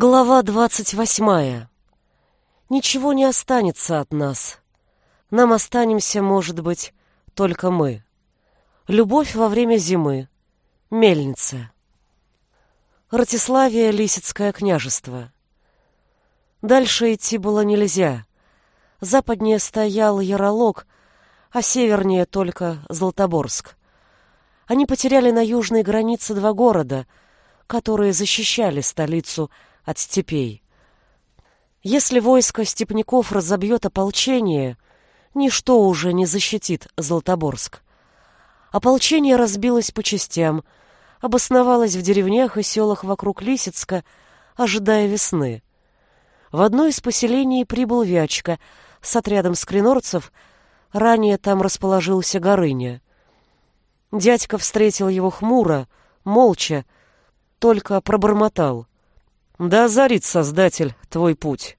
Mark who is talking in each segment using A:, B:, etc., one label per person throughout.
A: Глава двадцать восьмая. Ничего не останется от нас. Нам останемся, может быть, только мы. Любовь во время зимы. Мельница. Ратиславия, Лисицкое княжество. Дальше идти было нельзя. Западнее стоял Яролог, а севернее только Златоборск. Они потеряли на южной границе два города, которые защищали столицу от степей. Если войско степняков разобьет ополчение, ничто уже не защитит Златоборск. Ополчение разбилось по частям, обосновалось в деревнях и селах вокруг Лисицка, ожидая весны. В одно из поселений прибыл Вячка с отрядом скринорцев, ранее там расположился Горыня. Дядька встретил его хмуро, молча, только пробормотал. Да озарит Создатель твой путь.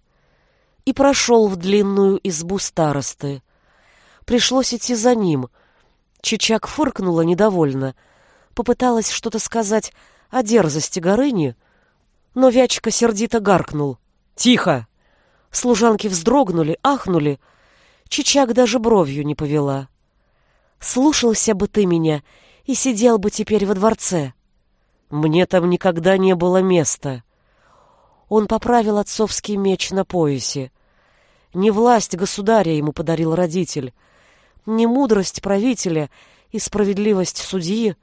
A: И прошел в длинную избу старосты. Пришлось идти за ним. Чичак фыркнула недовольно. Попыталась что-то сказать о дерзости Горыни, но Вячка сердито гаркнул. «Тихо!» Служанки вздрогнули, ахнули. Чичак даже бровью не повела. «Слушался бы ты меня и сидел бы теперь во дворце». «Мне там никогда не было места», он поправил отцовский меч на поясе. Не власть государя ему подарил родитель, не мудрость правителя и справедливость судьи,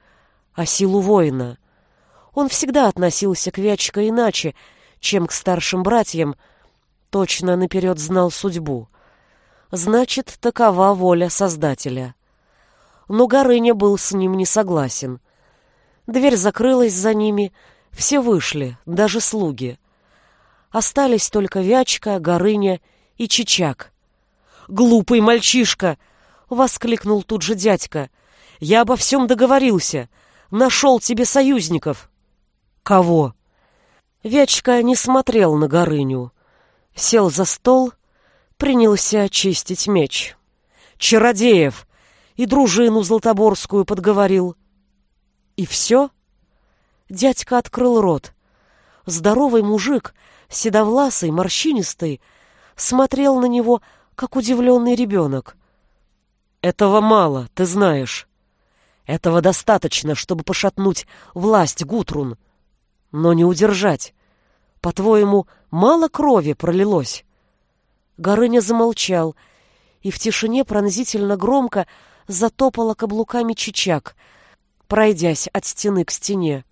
A: а силу воина. Он всегда относился к Вячка иначе, чем к старшим братьям, точно наперед знал судьбу. Значит, такова воля Создателя. Но Горыня был с ним не согласен. Дверь закрылась за ними, все вышли, даже слуги. Остались только Вячка, Горыня и Чичак. «Глупый мальчишка!» — воскликнул тут же дядька. «Я обо всем договорился. Нашел тебе союзников». «Кого?» Вячка не смотрел на Горыню. Сел за стол, принялся очистить меч. «Чародеев!» и дружину Златоборскую подговорил. И все? Дядька открыл рот. Здоровый мужик седовласый, морщинистый, смотрел на него, как удивленный ребенок. «Этого мало, ты знаешь. Этого достаточно, чтобы пошатнуть власть Гутрун, но не удержать. По-твоему, мало крови пролилось?» Горыня замолчал, и в тишине пронзительно громко затопала каблуками чичак, пройдясь от стены к стене.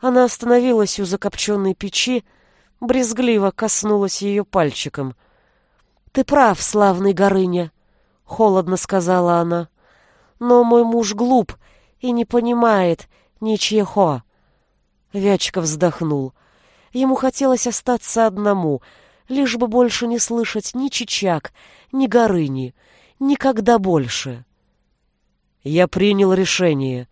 A: Она остановилась у закопченной печи, брезгливо коснулась ее пальчиком. «Ты прав, славный Горыня», — холодно сказала она. «Но мой муж глуп и не понимает ничего». Вячка вздохнул. Ему хотелось остаться одному, лишь бы больше не слышать ни Чичак, ни Горыни, никогда больше. «Я принял решение.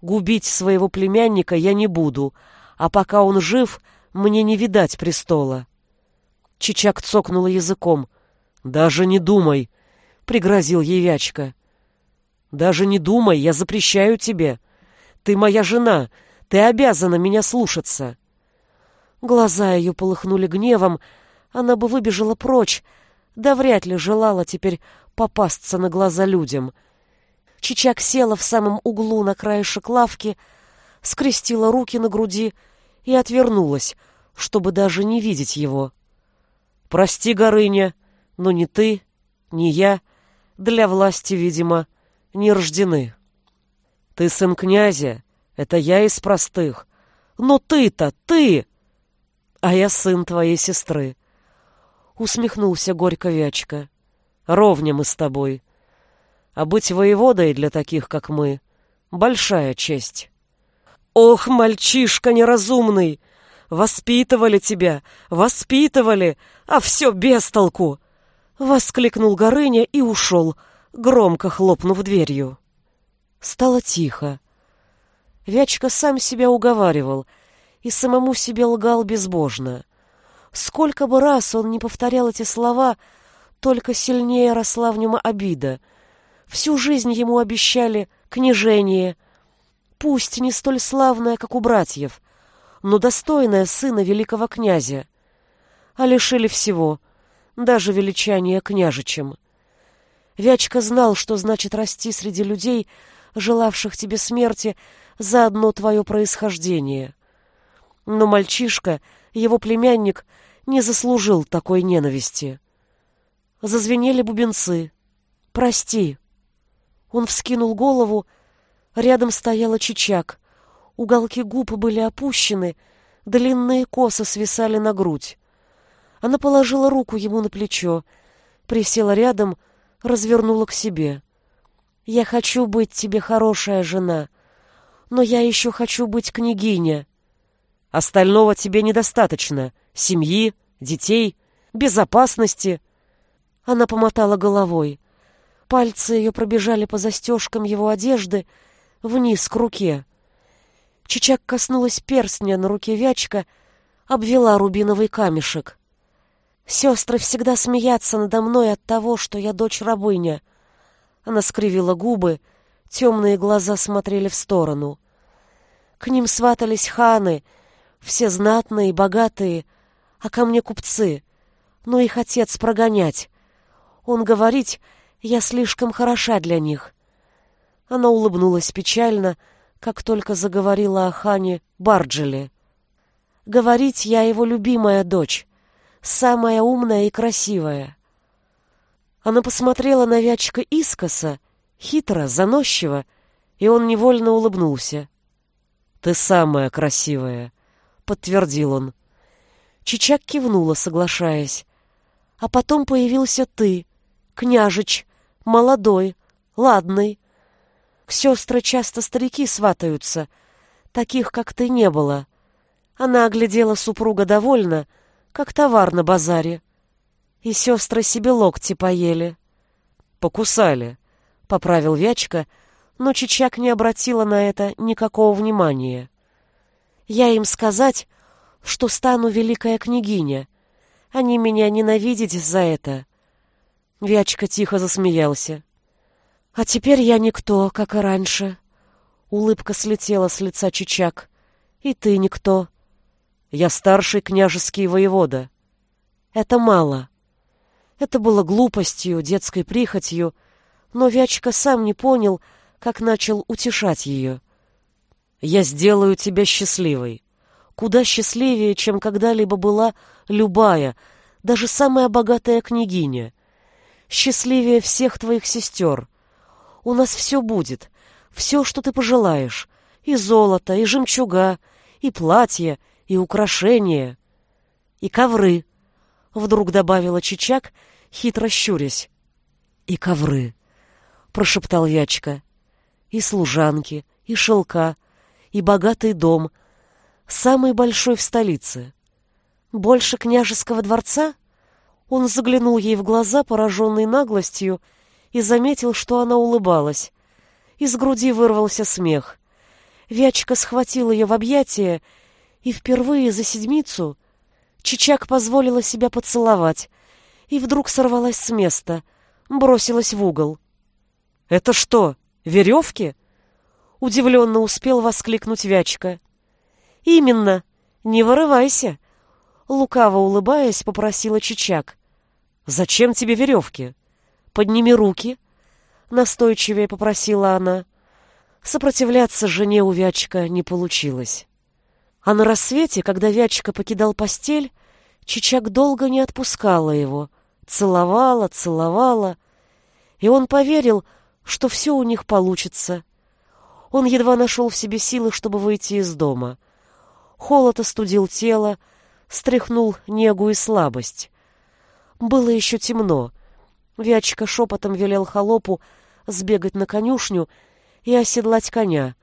A: Губить своего племянника я не буду, а пока он жив — мне не видать престола. Чичак цокнула языком. «Даже не думай!» — пригрозил ей Вячка. «Даже не думай, я запрещаю тебе. Ты моя жена, ты обязана меня слушаться». Глаза ее полыхнули гневом, она бы выбежала прочь, да вряд ли желала теперь попасться на глаза людям. Чичак села в самом углу на краешек лавки, скрестила руки на груди и отвернулась, чтобы даже не видеть его. «Прости, Горыня, но ни ты, ни я для власти, видимо, не рождены. Ты сын князя, это я из простых. Но ты-то, ты! А я сын твоей сестры. Усмехнулся горько Вячка. Ровня мы с тобой. А быть воеводой для таких, как мы, большая честь. Ох, мальчишка неразумный! Воспитывали тебя, воспитывали, а все без толку!» Воскликнул Горыня и ушел, громко хлопнув дверью. Стало тихо. Вячка сам себя уговаривал и самому себе лгал безбожно. Сколько бы раз он не повторял эти слова, только сильнее росла в нем обида. Всю жизнь ему обещали княжение, пусть не столь славное, как у братьев, но достойная сына великого князя, а лишили всего, даже величания княжичем. Вячка знал, что значит расти среди людей, желавших тебе смерти за одно твое происхождение. Но мальчишка, его племянник, не заслужил такой ненависти. Зазвенели бубенцы. «Прости». Он вскинул голову, рядом стояла чичак. Уголки губ были опущены, длинные косы свисали на грудь. Она положила руку ему на плечо, присела рядом, развернула к себе. «Я хочу быть тебе хорошая жена, но я еще хочу быть княгиня». «Остального тебе недостаточно. Семьи, детей, безопасности». Она помотала головой. Пальцы ее пробежали по застежкам его одежды вниз к руке. Чичак коснулась перстня на руке Вячка, обвела рубиновый камешек. Сестры всегда смеятся надо мной от того, что я дочь-рабыня. Она скривила губы, темные глаза смотрели в сторону. К ним сватались ханы, все знатные и богатые, а ко мне купцы. Но их отец прогонять. Он говорить, я слишком хороша для них. Она улыбнулась печально, как только заговорила о хане Барджеле. Говорить я его любимая дочь самая умная и красивая. Она посмотрела на Вячка искоса, хитро, заносчиво, и он невольно улыбнулся. «Ты самая красивая», — подтвердил он. Чичак кивнула, соглашаясь. «А потом появился ты, княжич, молодой, ладный. К сестры часто старики сватаются, таких, как ты, не было». Она оглядела супруга довольно, — как товар на базаре. И сестры себе локти поели. Покусали, — поправил Вячка, но Чичак не обратила на это никакого внимания. Я им сказать, что стану великая княгиня. Они меня ненавидеть за это. Вячка тихо засмеялся. А теперь я никто, как и раньше. Улыбка слетела с лица Чичак. И ты никто. Я старший княжеский воевода. Это мало. Это было глупостью, детской прихотью, но Вячка сам не понял, как начал утешать ее. «Я сделаю тебя счастливой. Куда счастливее, чем когда-либо была любая, даже самая богатая княгиня. Счастливее всех твоих сестер. У нас все будет, все, что ты пожелаешь. И золото, и жемчуга, и платье, и украшения, и ковры, — вдруг добавила Чичак, хитро щурясь. И ковры, — прошептал Ячка, — и служанки, и шелка, и богатый дом, самый большой в столице. Больше княжеского дворца? Он заглянул ей в глаза, пораженный наглостью, и заметил, что она улыбалась. Из груди вырвался смех. Вячка схватил ее в объятия и впервые за седмицу Чичак позволила себя поцеловать и вдруг сорвалась с места, бросилась в угол. «Это что, веревки?» Удивленно успел воскликнуть Вячка. «Именно! Не вырывайся!» Лукаво улыбаясь, попросила Чичак. «Зачем тебе веревки? Подними руки!» Настойчивее попросила она. Сопротивляться жене у Вячка не получилось. А на рассвете, когда Вячка покидал постель, Чичак долго не отпускала его, целовала, целовала, и он поверил, что все у них получится. Он едва нашел в себе силы, чтобы выйти из дома. Холод остудил тело, стряхнул негу и слабость. Было еще темно. Вячка шепотом велел холопу сбегать на конюшню и оседлать коня.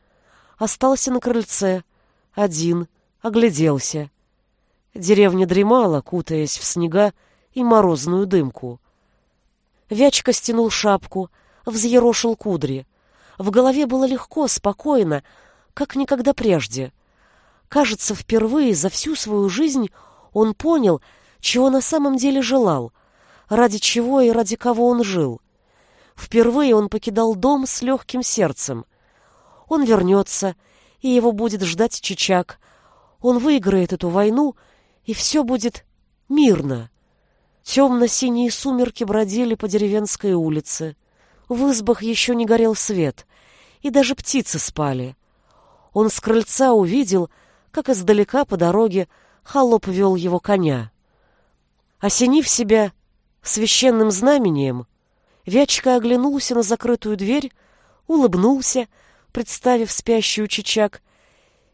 A: Остался на крыльце, один, огляделся. Деревня дремала, кутаясь в снега и морозную дымку. Вячка стянул шапку, взъерошил кудри. В голове было легко, спокойно, как никогда прежде. Кажется, впервые за всю свою жизнь он понял, чего на самом деле желал, ради чего и ради кого он жил. Впервые он покидал дом с легким сердцем. Он вернется, и его будет ждать Чичак, Он выиграет эту войну, и все будет мирно. Темно-синие сумерки бродили по деревенской улице. В избах еще не горел свет, и даже птицы спали. Он с крыльца увидел, как издалека по дороге холоп вел его коня. Осенив себя священным знамением, Вячка оглянулся на закрытую дверь, улыбнулся, представив спящую Чичак,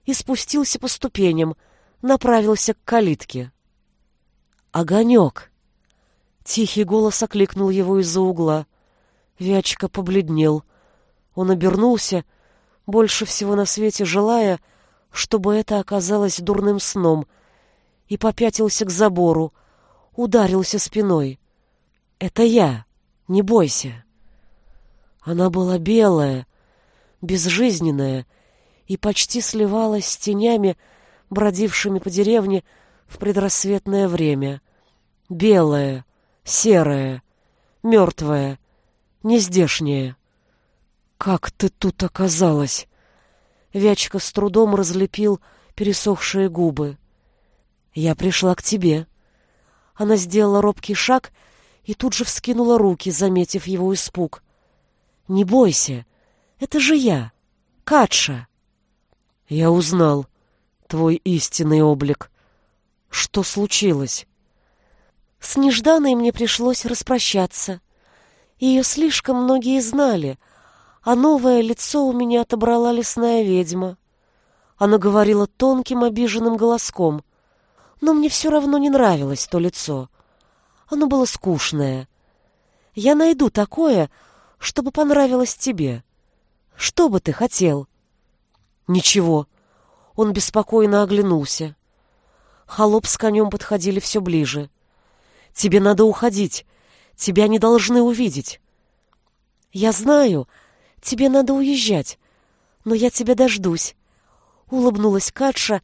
A: и спустился по ступеням, направился к калитке. «Огонек!» Тихий голос окликнул его из-за угла. Вячка побледнел. Он обернулся, больше всего на свете желая, чтобы это оказалось дурным сном, и попятился к забору, ударился спиной. «Это я, не бойся». Она была белая, безжизненная и почти сливалась с тенями, бродившими по деревне в предрассветное время. Белая, серая, мертвая, нездешняя. «Как ты тут оказалась?» Вячка с трудом разлепил пересохшие губы. «Я пришла к тебе». Она сделала робкий шаг и тут же вскинула руки, заметив его испуг. «Не бойся, это же я, Катша». «Я узнал твой истинный облик. Что случилось?» С Нежданой мне пришлось распрощаться. Ее слишком многие знали, а новое лицо у меня отобрала лесная ведьма. Она говорила тонким обиженным голоском, но мне все равно не нравилось то лицо. Оно было скучное. Я найду такое, чтобы понравилось тебе. Что бы ты хотел? Ничего. Он беспокойно оглянулся. Холоп с конем подходили все ближе. Тебе надо уходить. Тебя не должны увидеть. Я знаю, тебе надо уезжать, но я тебя дождусь. Улыбнулась Катша,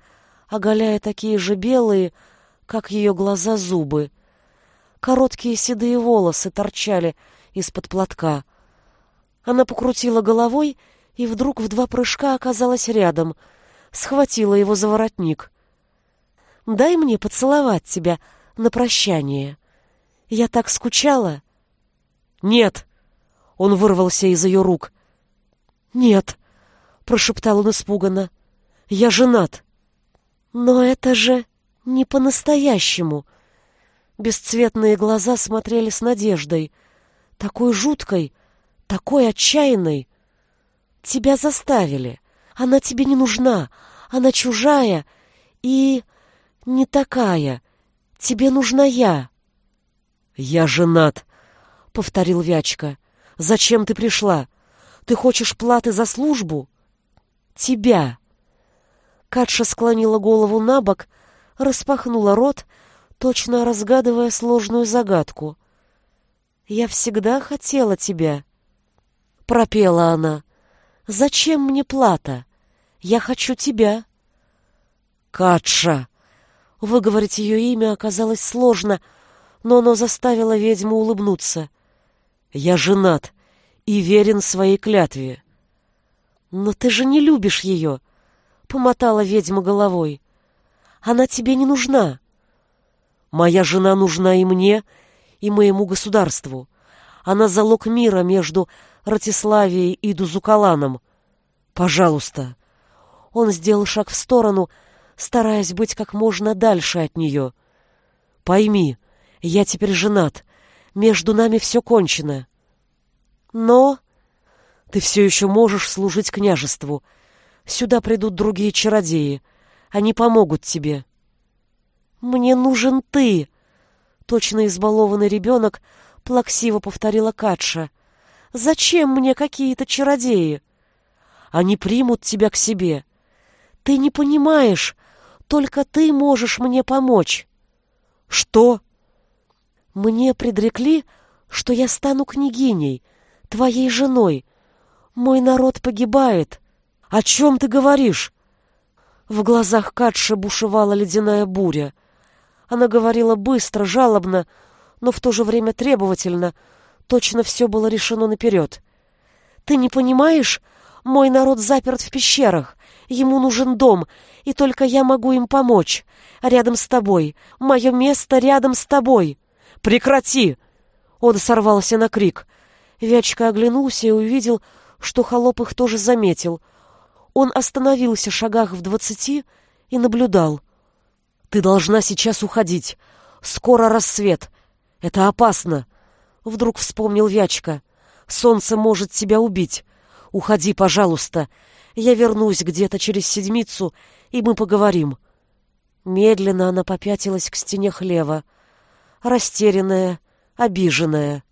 A: оголяя такие же белые, как ее глаза, зубы. Короткие седые волосы торчали из-под платка. Она покрутила головой и вдруг в два прыжка оказалась рядом, схватила его за воротник. «Дай мне поцеловать тебя на прощание. Я так скучала».
B: «Нет!» — он вырвался из ее рук.
A: «Нет!» — прошептал он испуганно.
B: «Я женат!»
A: «Но это же не по-настоящему!» Бесцветные глаза смотрели с надеждой, такой жуткой, такой отчаянной. «Тебя заставили. Она тебе не нужна. Она чужая и не такая. Тебе нужна я».
B: «Я женат», — повторил Вячка. «Зачем ты пришла? Ты хочешь платы за службу?»
A: «Тебя». Катша склонила голову на бок, распахнула рот, точно разгадывая сложную загадку. «Я всегда хотела тебя», — пропела она. «Зачем мне плата? Я хочу тебя».
B: «Катша!»
A: Выговорить ее имя оказалось сложно, но оно заставило ведьму улыбнуться.
B: «Я женат и верен своей клятве».
A: «Но ты же не любишь ее», — помотала ведьма головой. «Она тебе не нужна».
B: «Моя жена нужна и мне, и моему государству. Она залог мира между Ратиславией и Дузукаланом. Пожалуйста».
A: Он сделал шаг в сторону, — стараясь быть как можно дальше от нее.
B: «Пойми, я теперь женат. Между нами все кончено.
A: Но
B: ты все еще можешь служить княжеству. Сюда придут другие чародеи. Они помогут тебе».
A: «Мне нужен ты!» Точно избалованный ребенок плаксиво повторила Катша. «Зачем мне какие-то чародеи?»
B: «Они примут тебя к себе».
A: «Ты не понимаешь, только ты можешь мне помочь.
B: Что?
A: Мне предрекли, что я стану княгиней, твоей женой. Мой народ погибает.
B: О чем ты говоришь?
A: В глазах Катши бушевала ледяная буря. Она говорила быстро, жалобно, но в то же время требовательно. Точно все было решено наперед. Ты не понимаешь? Мой народ заперт в пещерах. Ему нужен дом, и только я могу им помочь. Рядом с тобой. Мое место рядом с тобой.
B: Прекрати!
A: Он сорвался на крик. Вячка оглянулся и увидел, что холоп их тоже заметил. Он остановился шагах в двадцати и наблюдал.
B: «Ты должна сейчас уходить. Скоро рассвет. Это опасно!»
A: Вдруг вспомнил Вячка.
B: «Солнце может тебя убить. Уходи, пожалуйста. Я вернусь где-то через седмицу, и мы поговорим».
A: Медленно она попятилась к стене хлева, растерянная, обиженная.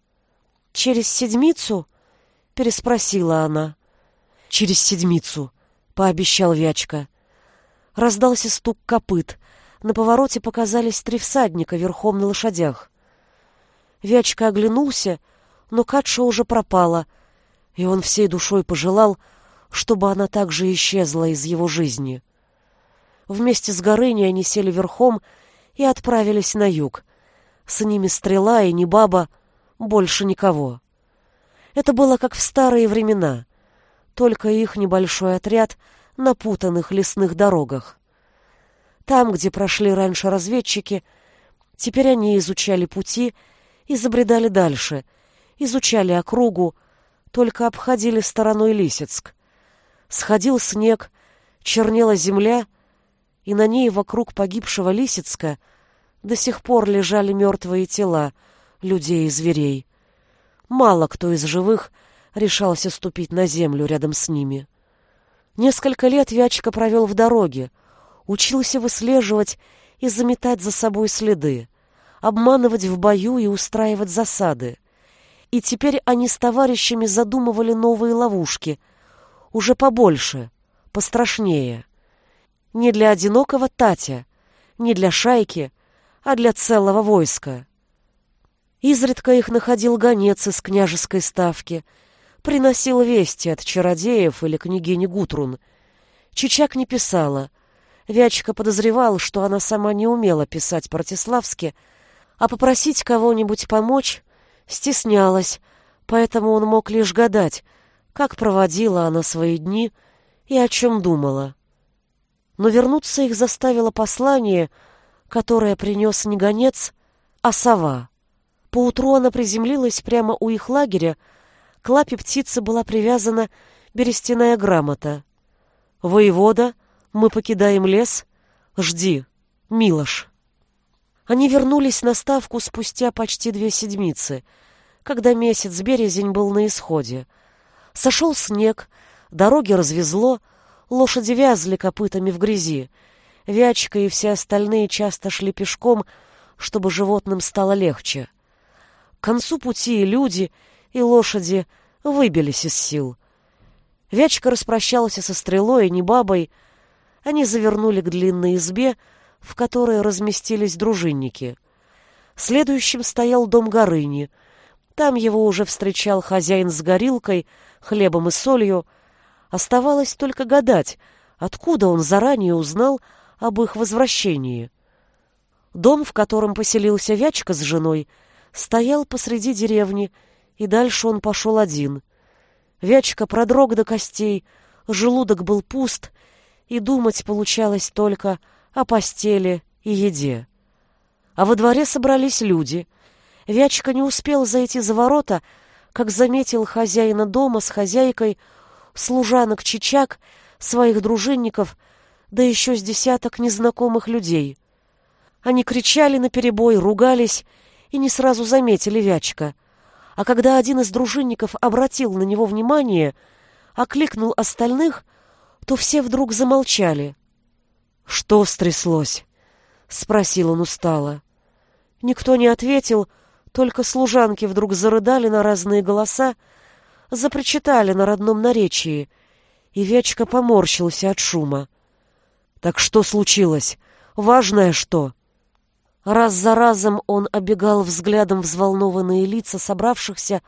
A: «Через седмицу?» — переспросила она.
B: «Через седмицу», — пообещал Вячка.
A: Раздался стук копыт. На повороте показались три всадника верхом на лошадях. Вячка оглянулся, но Катша уже пропала, и он всей душой пожелал, чтобы она также исчезла из его жизни. Вместе с Горыней они сели верхом и отправились на юг. С ними стрела и не баба, больше никого. Это было как в старые времена, только их небольшой отряд на путанных лесных дорогах. Там, где прошли раньше разведчики, теперь они изучали пути и забредали дальше, изучали округу, только обходили стороной Лисицк. Сходил снег, чернела земля, и на ней вокруг погибшего Лисицка до сих пор лежали мертвые тела людей и зверей. Мало кто из живых решался ступить на землю рядом с ними. Несколько лет Вячка провел в дороге, учился выслеживать и заметать за собой следы, обманывать в бою и устраивать засады. И теперь они с товарищами задумывали новые ловушки, уже побольше, пострашнее. Не для одинокого Татя, не для шайки, а для целого войска. Изредка их находил гонец из княжеской ставки, приносил вести от чародеев или княгини Гутрун. Чичак не писала. Вячка подозревал, что она сама не умела писать по-ратиславски, а попросить кого-нибудь помочь стеснялась, поэтому он мог лишь гадать, как проводила она свои дни и о чем думала. Но вернуться их заставило послание, которое принес не гонец, а сова. Поутру она приземлилась прямо у их лагеря, к лапе птицы была привязана берестяная грамота. «Воевода, мы покидаем лес. Жди, Милош». Они вернулись на ставку спустя почти две седмицы, когда месяц березень был на исходе. Сошел снег, дороги развезло, лошади вязли копытами в грязи. Вячка и все остальные часто шли пешком, чтобы животным стало легче. К концу пути и люди, и лошади выбились из сил. Вячка распрощался со стрелой и небабой. Они завернули к длинной избе, в которой разместились дружинники. Следующим стоял дом Горыни. Там его уже встречал хозяин с горилкой, хлебом и солью. Оставалось только гадать, откуда он заранее узнал об их возвращении. Дом, в котором поселился Вячка с женой, стоял посреди деревни, и дальше он пошел один. Вячка продрог до костей, желудок был пуст, и думать получалось только о постели и еде. А во дворе собрались люди. Вячка не успел зайти за ворота, как заметил хозяина дома с хозяйкой, служанок чичак, своих дружинников, да еще с десяток незнакомых людей. Они кричали наперебой, ругались и не сразу заметили Вячка. А когда один из дружинников обратил на него внимание, окликнул остальных, то все вдруг замолчали. «Что стряслось?» — спросил он устало. Никто не ответил, только служанки вдруг зарыдали на разные голоса, запричитали на родном наречии, и Вячка поморщился от шума. «Так что случилось? Важное что?» Раз за разом он обегал взглядом взволнованные лица собравшихся,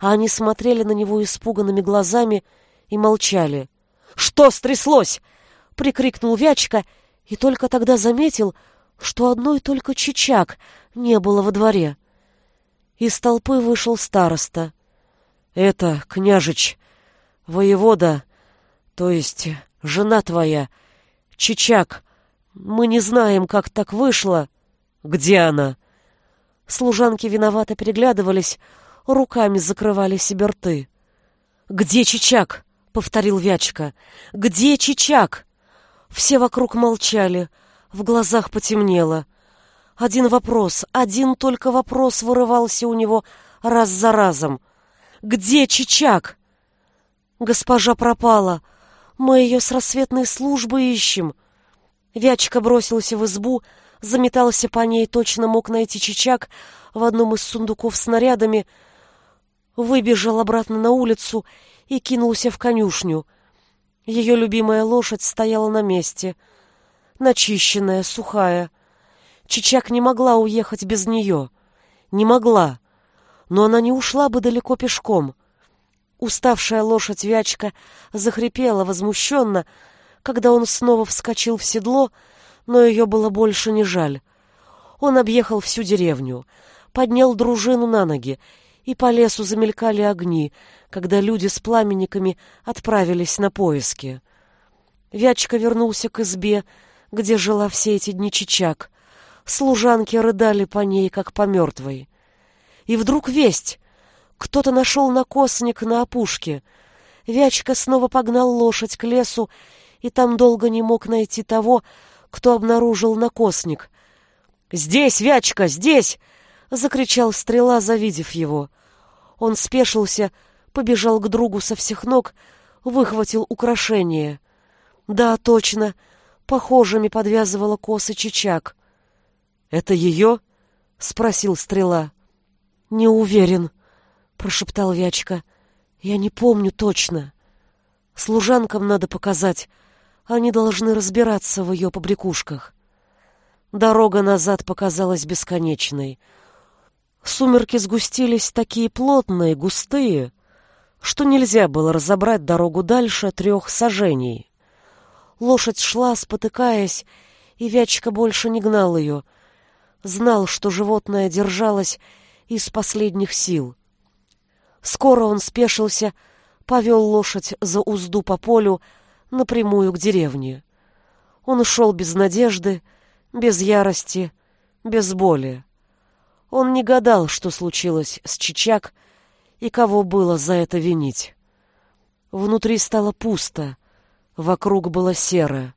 A: а они смотрели на него испуганными глазами и молчали. «Что стряслось?» прикрикнул Вячка и только тогда заметил, что одной только Чичак не было во дворе. Из толпы вышел староста. «Это, княжич, воевода,
B: То есть жена твоя, Чичак, мы не знаем, как так вышло. Где она? Служанки виновато переглядывались, руками закрывали себе рты. «Где Чичак?» — повторил Вячка. «Где Чичак?» Все вокруг молчали, в глазах потемнело. Один вопрос, один только вопрос вырывался у него раз за разом. «Где Чичак?» «Госпожа пропала. Мы ее с рассветной службы ищем». Вячка бросился в избу, заметался по ней, точно мог найти Чичак в одном из сундуков с снарядами, выбежал обратно на улицу и кинулся в конюшню. Ее любимая лошадь стояла на месте, начищенная, сухая. Чичак не могла уехать без нее. Не могла. Но она не ушла бы далеко пешком. Уставшая лошадь Вячка захрипела возмущенно, когда он снова вскочил в седло, но ее было больше не жаль. Он объехал всю деревню, поднял дружину на ноги, и по лесу замелькали огни, когда люди с пламенниками отправились на поиски. Вячка вернулся к избе, где жила все эти дни Чичак. Служанки рыдали по ней, как по мертвой. И вдруг весть. Кто-то нашел накосник на опушке. Вячка снова погнал лошадь к лесу, и там долго не мог найти того, кто обнаружил накосник. «Здесь, Вячка, здесь!» — закричал стрела, завидев его. Он спешился, побежал к другу со всех ног, выхватил украшение. Да, точно, похожими подвязывала косы Чичак. «Это ее?» — спросил стрела. «Не уверен», — прошептал Вячка. «Я не помню точно. Служанкам надо показать. Они должны разбираться в ее побрякушках». Дорога назад показалась бесконечной — Сумерки сгустились такие плотные, густые, что нельзя было разобрать дорогу дальше трех сажений. Лошадь шла, спотыкаясь, и Вячка больше не гнал ее. Знал, что животное держалось из последних сил. Скоро он спешился, повел лошадь за узду по полю напрямую к деревне. Он ушел без надежды, без ярости, без боли. Он не гадал, что случилось с Чичак и кого было за это винить. Внутри стало пусто, вокруг было серо.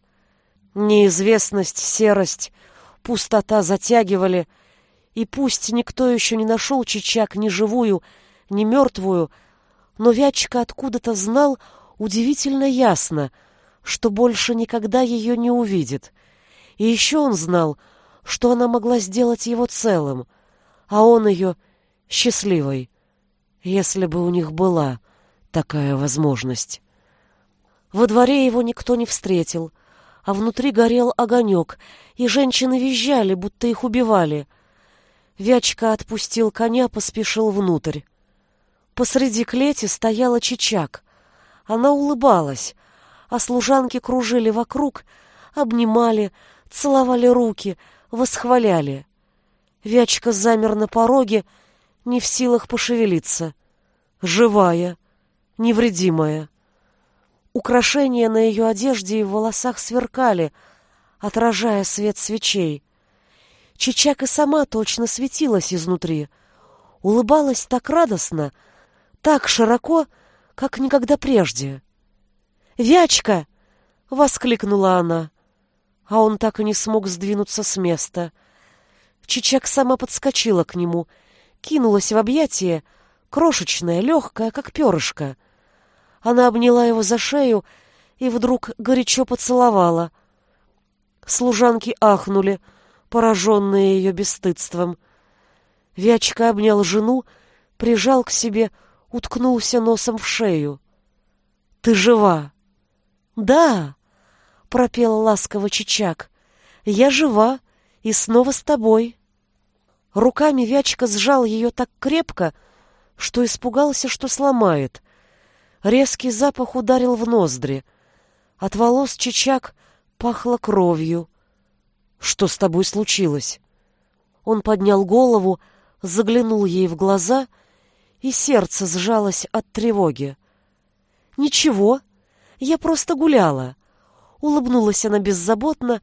B: Неизвестность, серость, пустота затягивали, и пусть никто еще не нашел Чичак ни живую, ни мертвую, но Вячка откуда-то знал удивительно ясно, что больше никогда ее не увидит. И еще он знал, что она могла сделать его целым — а он ее счастливой, если бы у них была такая возможность. Во дворе его никто не встретил, а внутри горел огонек, и женщины визжали, будто их убивали. Вячка отпустил коня, поспешил внутрь. Посреди клети стояла Чичак. Она улыбалась, а служанки кружили вокруг, обнимали, целовали руки, восхваляли. Вячка замер на пороге, не в силах пошевелиться. Живая, невредимая. Украшения на ее одежде и в волосах сверкали, отражая свет свечей. Чичак и сама точно светилась изнутри. Улыбалась так радостно, так широко, как никогда прежде. «Вячка!» — воскликнула она. А он так и не смог сдвинуться с места — Чичак сама подскочила к нему, кинулась в объятие, крошечная, легкая, как перышко. Она обняла его за шею и вдруг горячо поцеловала. Служанки ахнули, пораженные ее бесстыдством. Вячка обнял жену, прижал к себе, уткнулся носом в шею. «Ты жива!» «Да!» — пропел ласково Чичак. «Я жива!» и снова с тобой. Руками Вячка сжал ее так крепко, что испугался, что сломает. Резкий запах ударил в ноздри. От волос Чичак пахло кровью. Что с тобой случилось? Он поднял голову, заглянул ей в глаза, и сердце сжалось от тревоги. Ничего,
A: Я просто гуляла. Улыбнулась она беззаботно,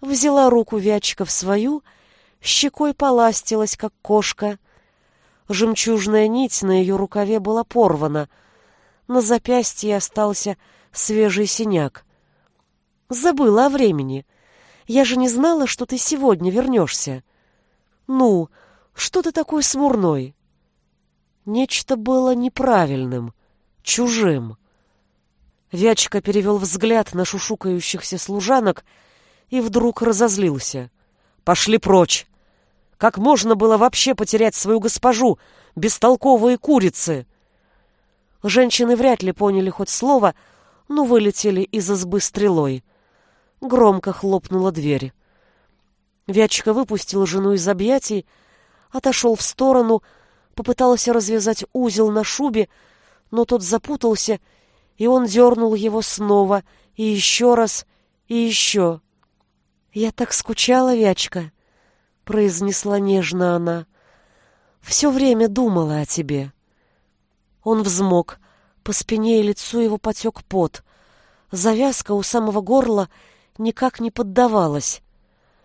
A: взяла руку Вячка в свою, щекой поластилась, как кошка. Жемчужная нить на ее рукаве была порвана. На запястье остался свежий синяк. Забыла о времени. Я же не знала, что ты сегодня вернешься. Ну, что ты такой смурной? Нечто было неправильным, чужим. Вячка перевел взгляд на шушукающихся служанок и вдруг разозлился. «Пошли прочь! Как можно было вообще потерять свою госпожу, бестолковые курицы?» Женщины вряд ли поняли хоть слово, но вылетели из избы стрелой. Громко хлопнула дверь. Вячка выпустил жену из объятий, отошел в сторону, попытался развязать узел на шубе, но тот запутался и он дернул его снова, и еще раз, и еще. «Я так скучала, Вячка», — произнесла нежно она. «Все время думала о тебе». Он взмок, по спине и лицу его потек пот. Завязка у самого горла никак не поддавалась.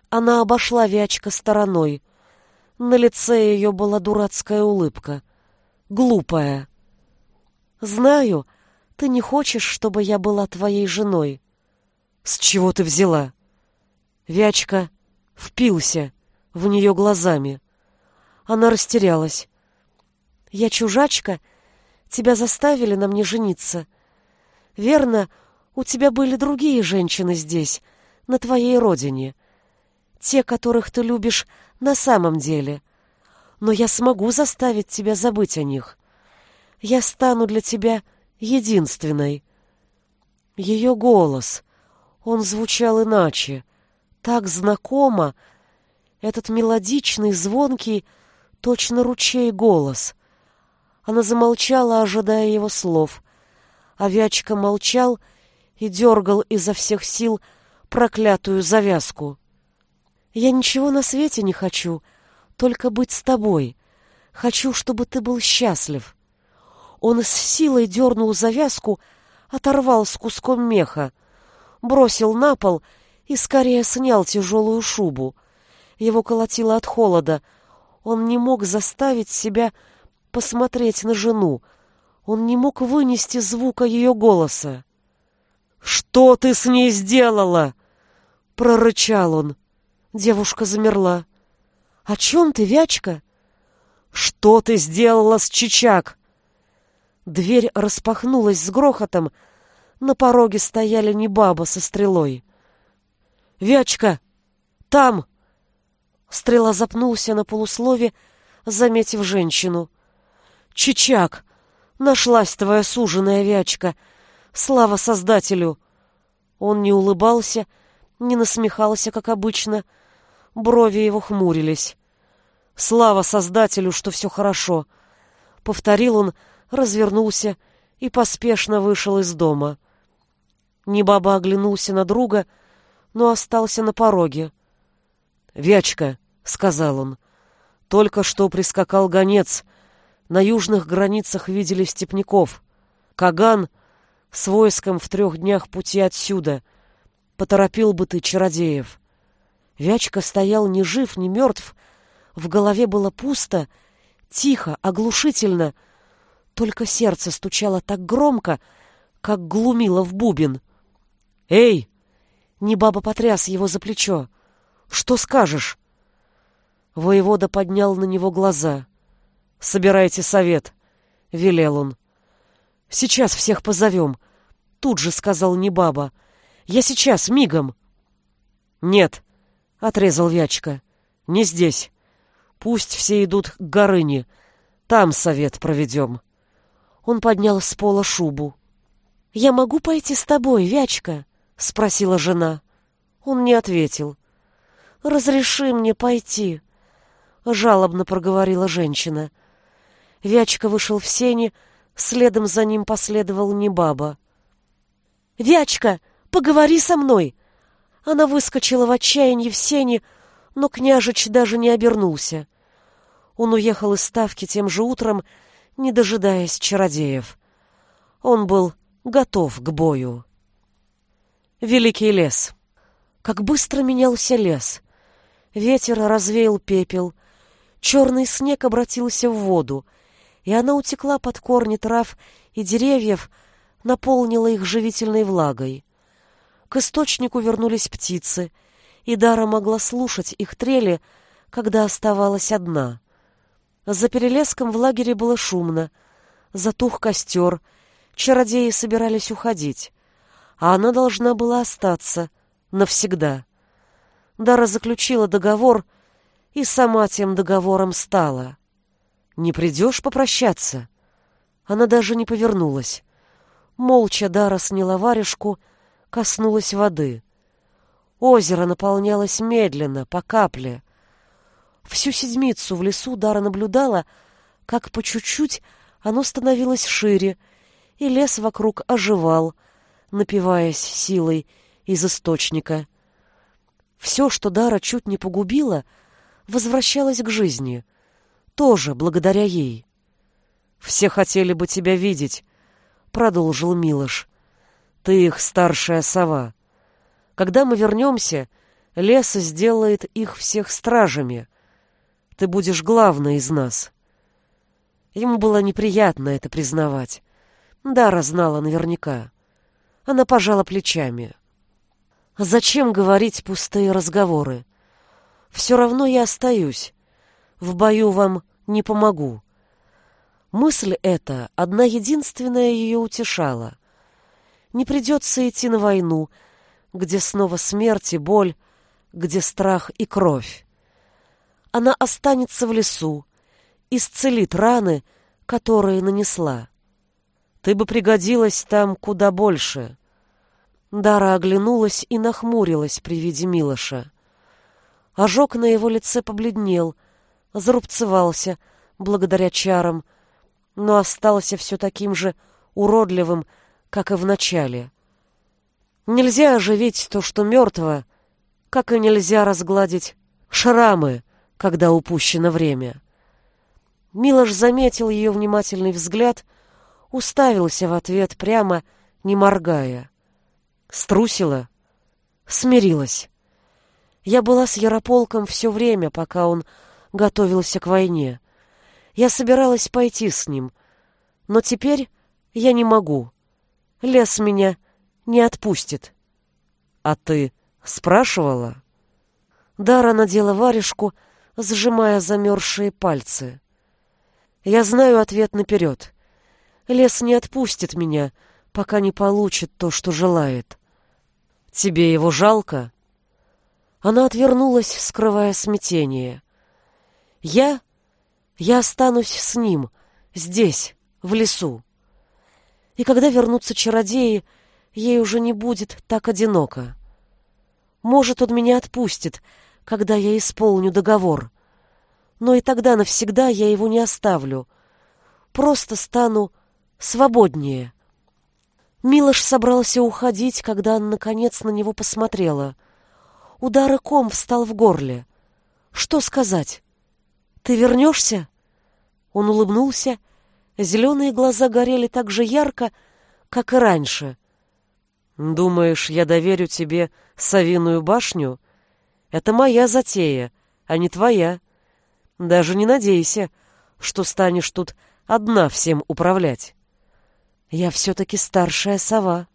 A: Она обошла Вячка стороной. На лице ее была дурацкая улыбка. Глупая. «Знаю», — ты не хочешь, чтобы я была твоей женой? С чего ты взяла? Вячка впился в нее глазами. Она растерялась. Я чужачка, тебя заставили на мне жениться. Верно, у тебя были другие женщины здесь, на твоей родине. Те, которых ты любишь на самом деле. Но я смогу заставить тебя забыть о них. Я стану для тебя единственной. Ее голос, он звучал иначе, так знакомо, этот мелодичный, звонкий, точно ручей голос. Она замолчала, ожидая его слов. Овячка молчал и дергал изо всех сил проклятую завязку. «Я ничего на свете не хочу, только быть с тобой. Хочу, чтобы ты был счастлив». Он с силой дернул завязку, оторвал с куском меха, бросил на пол и скорее снял тяжелую шубу. Его колотило от холода. Он не мог заставить себя посмотреть на жену. Он не мог вынести звука ее голоса. «Что ты с ней сделала?» — прорычал он. Девушка замерла. «О чем ты, Вячка?» «Что ты сделала с Чичак?» Дверь распахнулась с грохотом. На пороге стояли не баба со стрелой. «Вячка! Там!» Стрела запнулся на полуслове, заметив женщину. «Чичак! Нашлась твоя суженая Вячка! Слава Создателю!» Он не улыбался, не насмехался, как обычно. Брови его хмурились. «Слава Создателю, что все хорошо!» — повторил он, — развернулся и поспешно вышел из дома. Небаба оглянулся на друга, но остался на пороге. «Вячка», — сказал он, — «только что прискакал гонец. На южных границах видели степняков. Каган с войском в трех днях пути отсюда. Поторопил бы ты, чародеев». Вячка стоял ни жив, ни мертв. В голове было пусто, тихо, оглушительно — только сердце стучало так громко, как глумило в бубен. «Эй!» — Небаба потряс его за плечо. «Что скажешь?» Воевода поднял на него глаза. «Собирайте совет», — велел он. «Сейчас всех позовем», — тут же сказал Небаба. «Я сейчас, мигом». «Нет», — отрезал Вячка, — «не здесь. Пусть все идут к Горыне. Там совет проведем». Он поднял с пола шубу. «Я могу пойти с тобой, Вячка?» — спросила жена. Он не ответил. «Разреши мне пойти», — жалобно проговорила женщина. Вячка вышел в сени, следом за ним последовал Небаба. «Вячка, поговори со мной!» Она выскочила в отчаянии в сени, но княжич даже не обернулся. Он уехал из ставки тем же утром, не дожидаясь чародеев. Он был готов к бою. Великий лес. Как быстро менялся лес. Ветер развеял пепел. Черный снег обратился в воду, и она утекла под корни трав и деревьев, наполнила их живительной влагой. К источнику вернулись птицы, и Дара могла слушать их трели, когда оставалась одна. За перелеском в лагере было шумно, затух костер, чародеи собирались уходить а она должна была остаться навсегда. Дара заключила договор и сама тем договором стала. «Не придешь попрощаться?» Она даже не повернулась. Молча Дара сняла варежку, коснулась воды. Озеро наполнялось медленно, по капле. Всю седмицу в лесу Дара наблюдала, как по чуть-чуть оно становилось шире, и лес вокруг оживал — напиваясь силой из источника. Все, что Дара чуть не погубила, возвращалось к жизни, тоже благодаря ей. «Все хотели бы тебя видеть», — продолжил Милош. «Ты их старшая сова. Когда мы вернемся, лес сделает их всех стражами. Ты будешь главной из нас». Ему было неприятно это признавать. Дара знала наверняка. Она пожала плечами. Зачем говорить пустые разговоры? Все равно я остаюсь. В бою вам не помогу. Мысль эта одна единственная ее утешала. Не придется идти на войну, где снова смерть и боль, где страх и кровь. Она останется в лесу, исцелит раны, которые нанесла. Ты бы пригодилась там куда больше. Дара оглянулась и нахмурилась при виде Милоша. Ожог на его лице побледнел, зарубцевался благодаря чарам, но остался все таким же уродливым, как и в начале. Нельзя оживить то, что мертво, как и нельзя разгладить шрамы, когда упущено время. Милош заметил ее внимательный взгляд — уставился в ответ прямо, не моргая. Струсила, смирилась. Я была с Ярополком все время, пока он готовился к войне. Я собиралась пойти с ним, но теперь я не могу. Лес меня не отпустит. А ты спрашивала? Дара надела варежку, сжимая замерзшие пальцы. Я знаю ответ наперед. Лес не отпустит меня, пока не получит то, что желает. Тебе его жалко? Она отвернулась, скрывая смятение. Я... Я останусь с ним, здесь, в лесу. И когда вернутся чародеи, ей уже не будет так одиноко. Может, он меня отпустит, когда я исполню договор. Но и тогда навсегда я его не оставлю. Просто стану свободнее. Милош собрался уходить, когда она наконец на него посмотрела. Удар и ком встал в горле. Что сказать? Ты вернешься? Он улыбнулся. Зеленые глаза горели так же ярко, как и раньше. Думаешь, я доверю тебе Савиную башню? Это моя затея, а не твоя. Даже не надейся, что станешь тут одна всем управлять. Я все-таки старшая сова.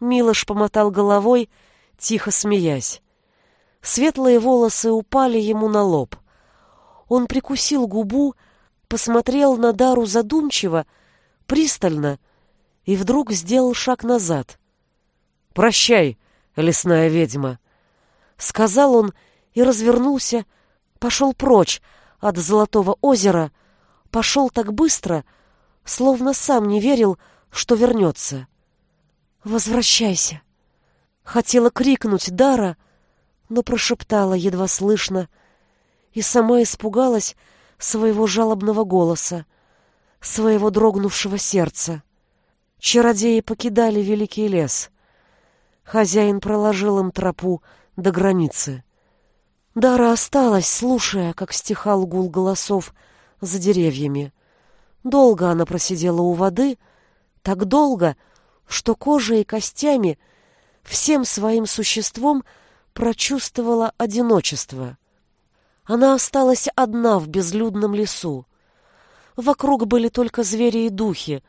A: Милош помотал головой, тихо смеясь. Светлые волосы упали ему на лоб. Он прикусил губу, посмотрел на Дару задумчиво, пристально, и вдруг сделал шаг назад. «Прощай, лесная ведьма!» Сказал он и развернулся, пошел прочь от Золотого озера, пошел так быстро, словно сам не верил, что вернется. «Возвращайся!» Хотела крикнуть Дара, но прошептала едва слышно и сама испугалась своего жалобного голоса, своего дрогнувшего сердца. Чародеи покидали великий лес. Хозяин проложил им тропу до границы. Дара осталась, слушая, как стихал гул голосов за деревьями. Долго она просидела у воды, так долго, что кожей и костями всем своим существом прочувствовала одиночество. Она осталась одна в безлюдном лесу. Вокруг были только звери и духи,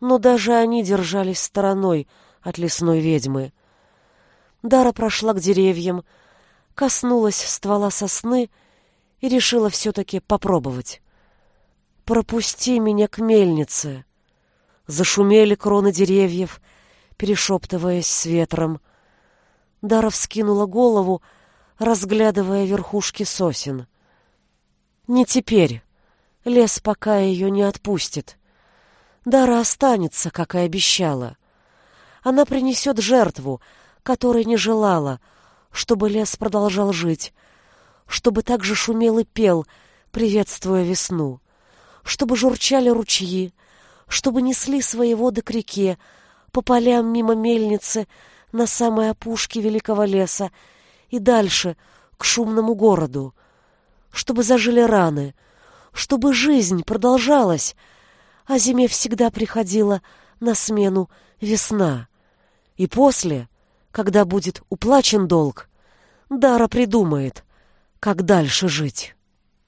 A: но даже они держались стороной от лесной ведьмы. Дара прошла к деревьям, коснулась ствола сосны и решила все-таки попробовать. «Пропусти меня к мельнице!» Зашумели кроны деревьев, перешептываясь с ветром. Дара вскинула голову, разглядывая верхушки сосен. «Не теперь. Лес пока ее не отпустит. Дара останется, как и обещала. Она принесет жертву, которой не желала, чтобы лес продолжал жить, чтобы так же шумел и пел, приветствуя весну, чтобы журчали ручьи, чтобы несли свои воды к реке, по полям мимо мельницы, на самой опушке великого леса и дальше, к шумному городу, чтобы зажили раны, чтобы жизнь продолжалась, а зиме всегда приходила на смену весна. И после, когда будет уплачен долг, Дара придумает, как дальше жить.